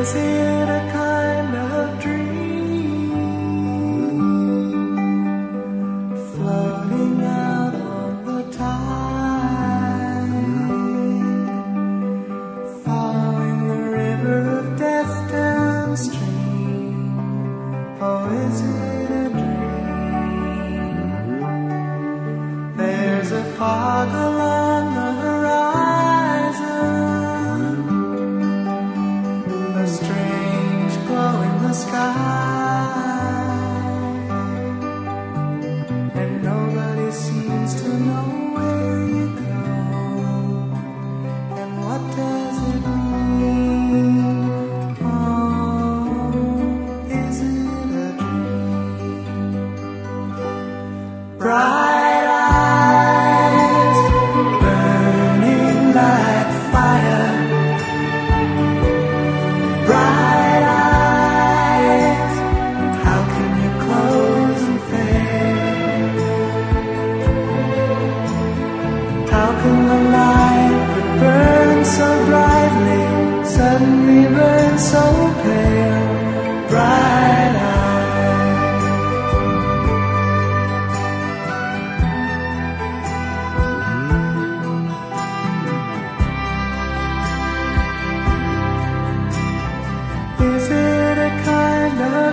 Is it a kind of dream floating out on the tide, following the river of death downstream? Or is it? Right.